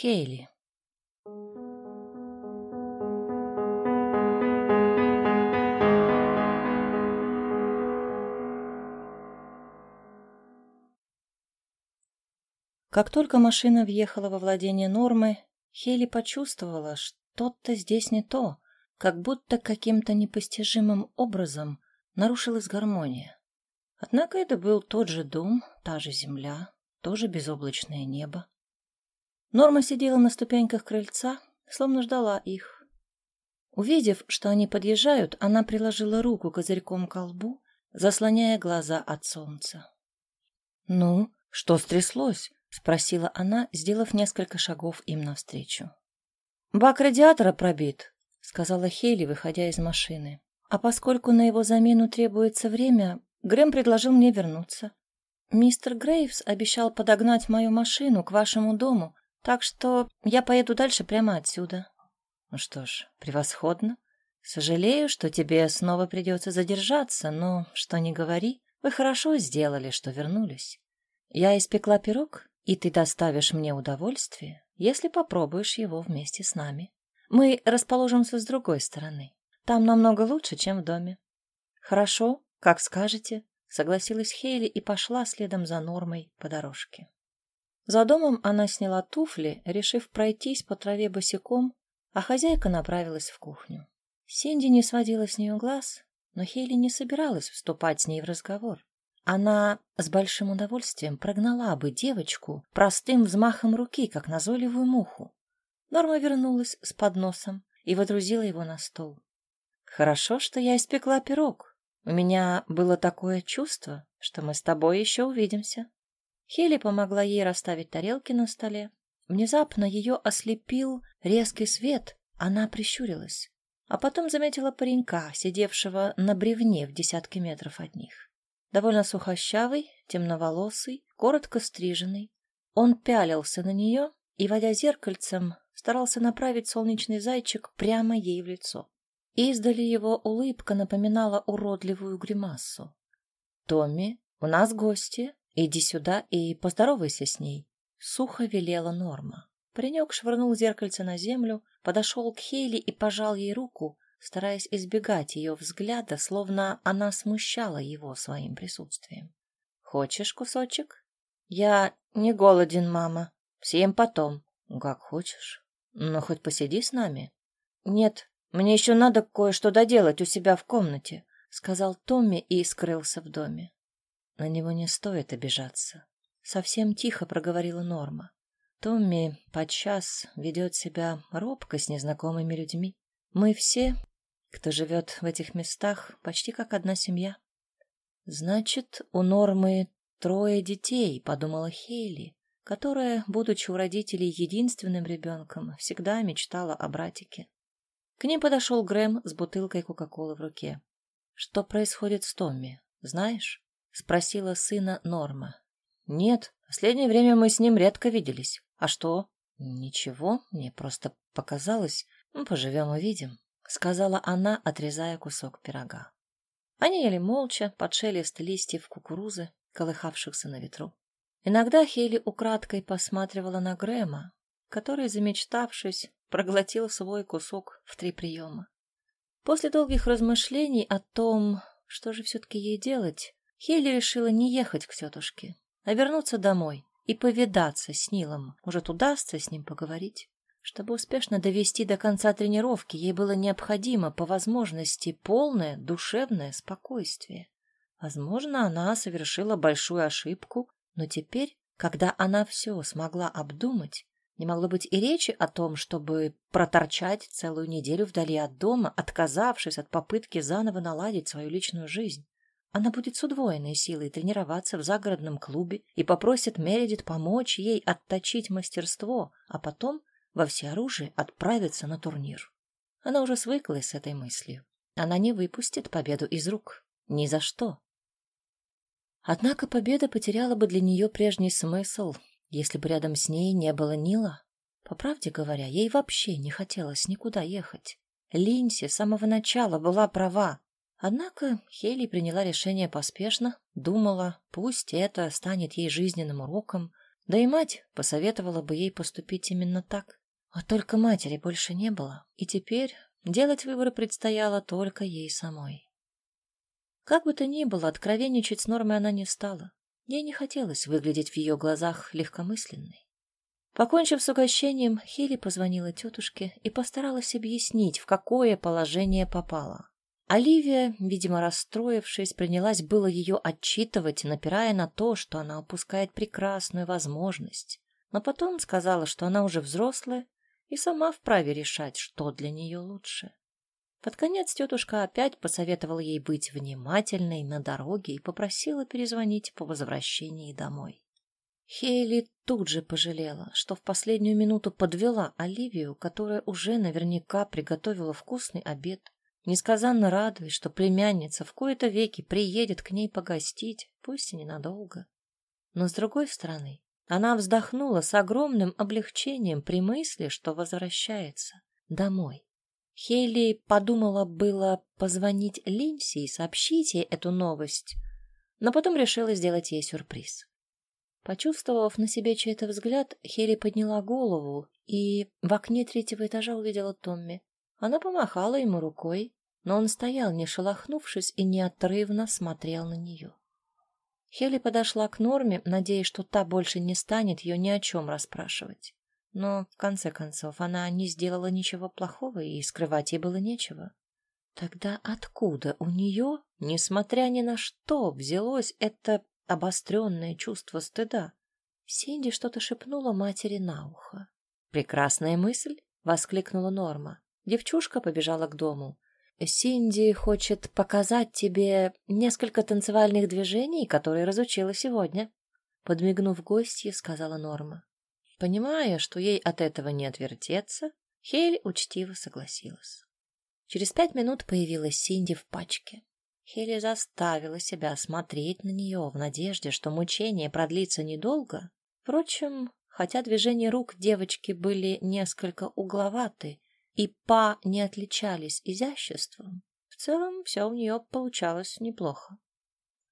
Хейли. Как только машина въехала во владение Нормы, Хейли почувствовала, что-то здесь не то, как будто каким-то непостижимым образом нарушилась гармония. Однако это был тот же дом, та же земля, тоже безоблачное небо. Норма сидела на ступеньках крыльца, словно ждала их. Увидев, что они подъезжают, она приложила руку козырьком к колбу, заслоняя глаза от солнца. «Ну, что стряслось?» — спросила она, сделав несколько шагов им навстречу. «Бак радиатора пробит», — сказала Хейли, выходя из машины. «А поскольку на его замену требуется время, Грэм предложил мне вернуться. Мистер Грейвс обещал подогнать мою машину к вашему дому, так что я поеду дальше прямо отсюда. Ну что ж, превосходно. Сожалею, что тебе снова придется задержаться, но, что ни говори, вы хорошо сделали, что вернулись. Я испекла пирог, и ты доставишь мне удовольствие, если попробуешь его вместе с нами. Мы расположимся с другой стороны. Там намного лучше, чем в доме. Хорошо, как скажете, согласилась Хейли и пошла следом за Нормой по дорожке. За домом она сняла туфли, решив пройтись по траве босиком, а хозяйка направилась в кухню. Синди не сводила с нее глаз, но Хейли не собиралась вступать с ней в разговор. Она с большим удовольствием прогнала бы девочку простым взмахом руки, как назойливую муху. Норма вернулась с подносом и водрузила его на стол. «Хорошо, что я испекла пирог. У меня было такое чувство, что мы с тобой еще увидимся». Хели помогла ей расставить тарелки на столе. Внезапно ее ослепил резкий свет, она прищурилась, а потом заметила паренька, сидевшего на бревне в десятке метров от них. Довольно сухощавый, темноволосый, коротко стриженный. Он пялился на нее и, водя зеркальцем, старался направить солнечный зайчик прямо ей в лицо. Издали его улыбка напоминала уродливую гримасу. «Томми, у нас гости», «Иди сюда и поздоровайся с ней», — сухо велела Норма. Паренек швырнул зеркальце на землю, подошел к Хейли и пожал ей руку, стараясь избегать ее взгляда, словно она смущала его своим присутствием. «Хочешь кусочек?» «Я не голоден, мама. Съем потом». «Как хочешь. Но хоть посиди с нами». «Нет, мне еще надо кое-что доделать у себя в комнате», — сказал Томми и скрылся в доме. На него не стоит обижаться. Совсем тихо проговорила Норма. Томми подчас ведет себя робко с незнакомыми людьми. Мы все, кто живет в этих местах, почти как одна семья. Значит, у Нормы трое детей, подумала Хейли, которая, будучи у родителей единственным ребенком, всегда мечтала о братике. К ним подошел Грэм с бутылкой Кока-Колы в руке. Что происходит с Томми, знаешь? Спросила сына Норма. Нет, в последнее время мы с ним редко виделись. А что? Ничего, мне просто показалось. Ну, поживем увидим, сказала она, отрезая кусок пирога. Они ели молча, под шелест листьев кукурузы, колыхавшихся на ветру. Иногда Хейли украдкой посматривала на Грэма, который, замечтавшись, проглотил свой кусок в три приема. После долгих размышлений о том, что же все-таки ей делать, Хейли решила не ехать к тетушке, а вернуться домой и повидаться с Нилом. Может, удастся с ним поговорить. Чтобы успешно довести до конца тренировки, ей было необходимо, по возможности, полное душевное спокойствие. Возможно, она совершила большую ошибку, но теперь, когда она все смогла обдумать, не могло быть и речи о том, чтобы проторчать целую неделю вдали от дома, отказавшись от попытки заново наладить свою личную жизнь. Она будет с удвоенной силой тренироваться в загородном клубе и попросит Мередит помочь ей отточить мастерство, а потом во всеоружие отправиться на турнир. Она уже свыклась с этой мыслью. Она не выпустит победу из рук. Ни за что. Однако победа потеряла бы для нее прежний смысл, если бы рядом с ней не было Нила. По правде говоря, ей вообще не хотелось никуда ехать. Линси с самого начала была права. Однако Хейли приняла решение поспешно, думала, пусть это станет ей жизненным уроком, Да и мать посоветовала бы ей поступить именно так. А только матери больше не было, и теперь делать выбор предстояло только ей самой. Как бы то ни было, откровенничать с Нормой она не стала. Ей не хотелось выглядеть в ее глазах легкомысленной. Покончив с угощением, Хели позвонила тетушке и постаралась объяснить, в какое положение попала. Оливия, видимо, расстроившись, принялась было ее отчитывать, напирая на то, что она упускает прекрасную возможность. Но потом сказала, что она уже взрослая и сама вправе решать, что для нее лучше. Под конец тетушка опять посоветовала ей быть внимательной на дороге и попросила перезвонить по возвращении домой. Хейли тут же пожалела, что в последнюю минуту подвела Оливию, которая уже наверняка приготовила вкусный обед, несказанно радуясь, что племянница в кои-то веки приедет к ней погостить, пусть и ненадолго. Но, с другой стороны, она вздохнула с огромным облегчением при мысли, что возвращается домой. Хейли подумала было позвонить Линси и сообщить ей эту новость, но потом решила сделать ей сюрприз. Почувствовав на себе чей-то взгляд, Хейли подняла голову и в окне третьего этажа увидела Томми. Она помахала ему рукой, но он стоял, не шелохнувшись, и неотрывно смотрел на нее. Хелли подошла к Норме, надеясь, что та больше не станет ее ни о чем расспрашивать. Но, в конце концов, она не сделала ничего плохого, и скрывать ей было нечего. Тогда откуда у нее, несмотря ни на что, взялось это обостренное чувство стыда? Синди что-то шепнула матери на ухо. «Прекрасная мысль!» — воскликнула Норма. Девчушка побежала к дому. Синди хочет показать тебе несколько танцевальных движений, которые разучила сегодня. Подмигнув гостье, сказала Норма. Понимая, что ей от этого не отвертеться, Хель учтиво согласилась. Через пять минут появилась Синди в пачке. Хелли заставила себя смотреть на нее в надежде, что мучение продлится недолго. Впрочем, хотя движения рук девочки были несколько угловаты, и па не отличались изяществом, в целом все у нее получалось неплохо.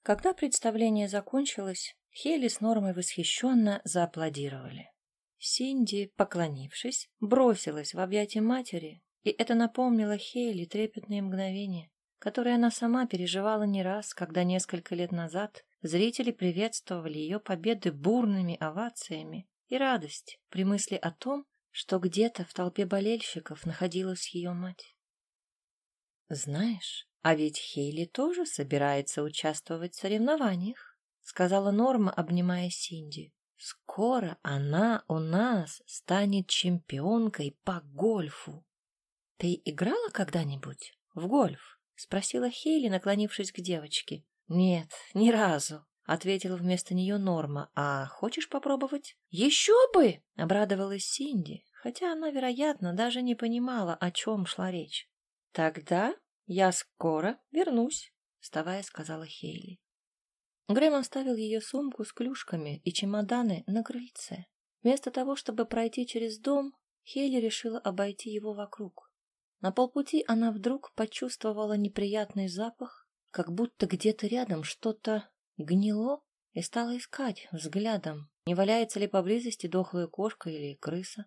Когда представление закончилось, Хели с Нормой восхищенно зааплодировали. Синди, поклонившись, бросилась в объятия матери, и это напомнило Хейли трепетные мгновения, которые она сама переживала не раз, когда несколько лет назад зрители приветствовали ее победы бурными овациями и радость при мысли о том, что где-то в толпе болельщиков находилась ее мать. «Знаешь, а ведь Хейли тоже собирается участвовать в соревнованиях», сказала Норма, обнимая Синди. «Скоро она у нас станет чемпионкой по гольфу». «Ты играла когда-нибудь в гольф?» спросила Хейли, наклонившись к девочке. «Нет, ни разу», — ответила вместо нее Норма. «А хочешь попробовать?» «Еще бы!» — обрадовалась Синди хотя она, вероятно, даже не понимала, о чем шла речь. «Тогда я скоро вернусь», — вставая, сказала Хейли. Грэм оставил ее сумку с клюшками и чемоданы на крыльце. Вместо того, чтобы пройти через дом, Хейли решила обойти его вокруг. На полпути она вдруг почувствовала неприятный запах, как будто где-то рядом что-то гнило, и стала искать взглядом, не валяется ли поблизости дохлая кошка или крыса.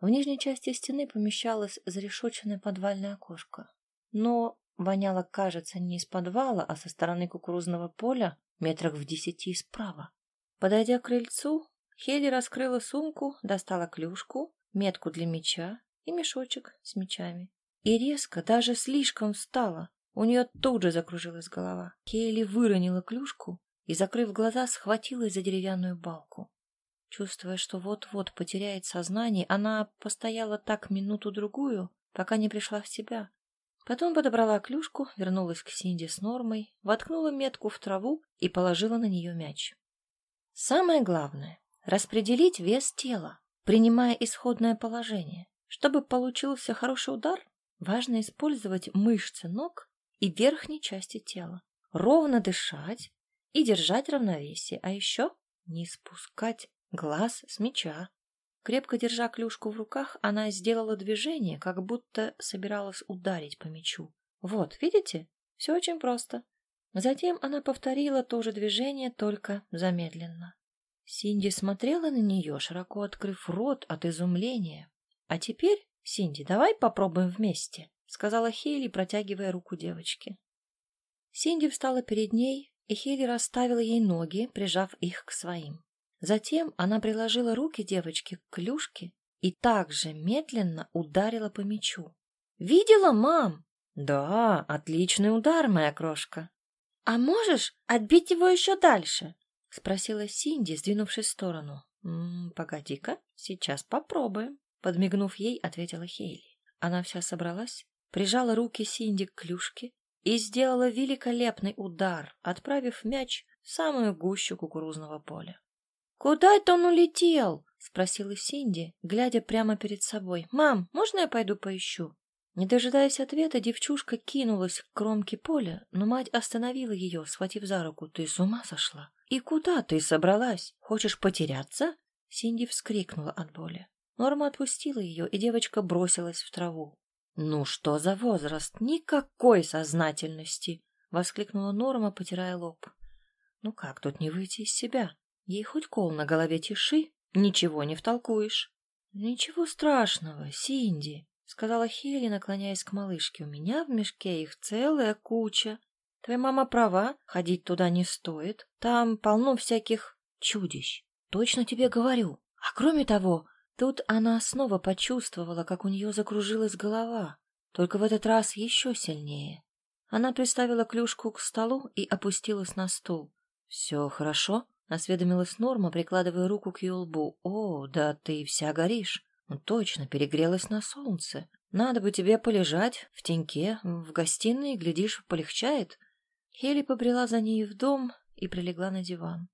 В нижней части стены помещалось зарешоченное подвальное окошко. Но воняло, кажется, не из подвала, а со стороны кукурузного поля, метрах в десяти справа. Подойдя к крыльцу, Хелли раскрыла сумку, достала клюшку, метку для меча и мешочек с мечами. И резко, даже слишком встала. У нее тут же закружилась голова. Хелли выронила клюшку и, закрыв глаза, схватилась за деревянную балку. Чувствуя, что вот-вот потеряет сознание, она постояла так минуту-другую, пока не пришла в себя. Потом подобрала клюшку, вернулась к Синди с Нормой, воткнула метку в траву и положила на нее мяч. Самое главное — распределить вес тела, принимая исходное положение. Чтобы получился хороший удар, важно использовать мышцы ног и верхней части тела, ровно дышать и держать равновесие, а еще не спускать Глаз с меча. Крепко держа клюшку в руках, она сделала движение, как будто собиралась ударить по мечу. Вот, видите? Все очень просто. Затем она повторила то же движение, только замедленно. Синди смотрела на нее, широко открыв рот от изумления. «А теперь, Синди, давай попробуем вместе», — сказала Хейли, протягивая руку девочке. Синди встала перед ней, и Хейли расставила ей ноги, прижав их к своим. Затем она приложила руки девочки к клюшке и также медленно ударила по мячу. «Видела, мам?» «Да, отличный удар, моя крошка». «А можешь отбить его еще дальше?» — спросила Синди, сдвинувшись в сторону. «М -м, «Погоди-ка, сейчас попробуем», — подмигнув ей, ответила Хейли. Она вся собралась, прижала руки Синди к клюшке и сделала великолепный удар, отправив мяч в самую гущу кукурузного поля. «Куда это он улетел?» — спросила Синди, глядя прямо перед собой. «Мам, можно я пойду поищу?» Не дожидаясь ответа, девчушка кинулась к кромке поля, но мать остановила ее, схватив за руку. «Ты с ума сошла? И куда ты собралась? Хочешь потеряться?» Синди вскрикнула от боли. Норма отпустила ее, и девочка бросилась в траву. «Ну что за возраст? Никакой сознательности!» — воскликнула Норма, потирая лоб. «Ну как тут не выйти из себя? Ей хоть кол на голове тиши, ничего не втолкуешь». «Ничего страшного, Синди», — сказала Хилли, наклоняясь к малышке. — У меня в мешке их целая куча. Твоя мама права, ходить туда не стоит. Там полно всяких чудищ. Точно тебе говорю. А кроме того, тут она снова почувствовала, как у нее закружилась голова, только в этот раз еще сильнее. Она приставила клюшку к столу и опустилась на стул. — Все хорошо? — осведомилась Норма, прикладывая руку к ее лбу. — О, да ты вся горишь. Ну, точно, перегрелась на солнце. Надо бы тебе полежать в теньке, в гостиной, глядишь, полегчает. Хели побрела за ней в дом и прилегла на диван.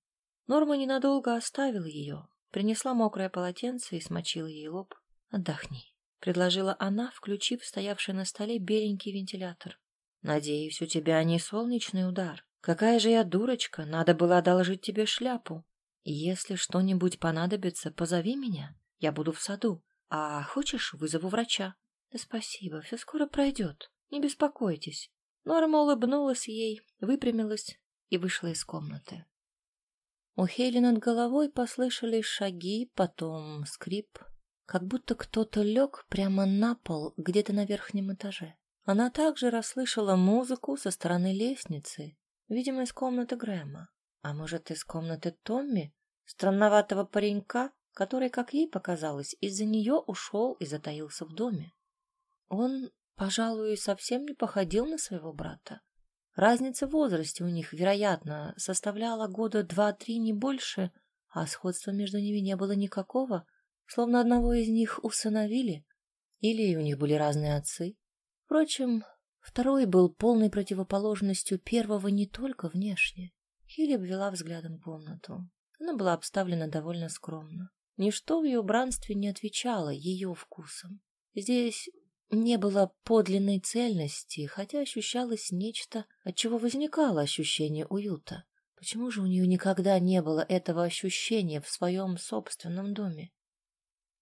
Норма ненадолго оставила ее, принесла мокрое полотенце и смочила ей лоб. «Отдохни», — предложила она, включив стоявший на столе беленький вентилятор. «Надеюсь, у тебя не солнечный удар. Какая же я дурочка, надо было одолжить тебе шляпу. Если что-нибудь понадобится, позови меня. Я буду в саду. А хочешь, вызову врача? Да спасибо, все скоро пройдет. Не беспокойтесь. Норма улыбнулась ей, выпрямилась и вышла из комнаты. У Хейли над головой послышались шаги, потом скрип, как будто кто-то лег прямо на пол где-то на верхнем этаже. Она также расслышала музыку со стороны лестницы, видимо, из комнаты Грэма. А может, из комнаты Томми, странноватого паренька, который, как ей показалось, из-за нее ушел и затаился в доме. Он, пожалуй, совсем не походил на своего брата. Разница в возрасте у них, вероятно, составляла года два-три, не больше, а сходства между ними не было никакого, словно одного из них усыновили, или у них были разные отцы. Впрочем, второй был полной противоположностью первого не только внешне. Хилли обвела взглядом комнату. Она была обставлена довольно скромно. Ничто в ее убранстве не отвечало ее вкусам. Здесь не было подлинной цельности, хотя ощущалось нечто, от чего возникало ощущение уюта. Почему же у нее никогда не было этого ощущения в своем собственном доме?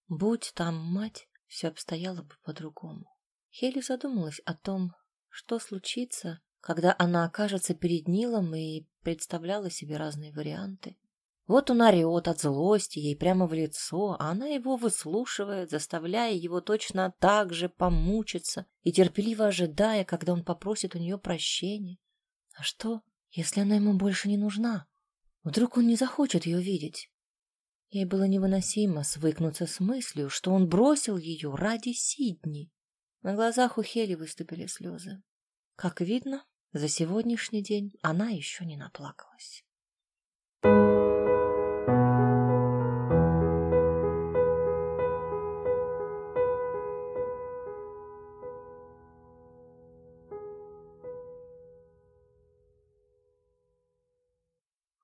Будь там мать, все обстояло бы по-другому. Хелли задумалась о том, что случится, когда она окажется перед Нилом и представляла себе разные варианты. Вот он орет от злости ей прямо в лицо, а она его выслушивает, заставляя его точно так же помучиться и терпеливо ожидая, когда он попросит у нее прощения. А что, если она ему больше не нужна? Вдруг он не захочет ее видеть? Ей было невыносимо свыкнуться с мыслью, что он бросил ее ради Сидни. На глазах у Хели выступили слезы. Как видно, за сегодняшний день она еще не наплакалась.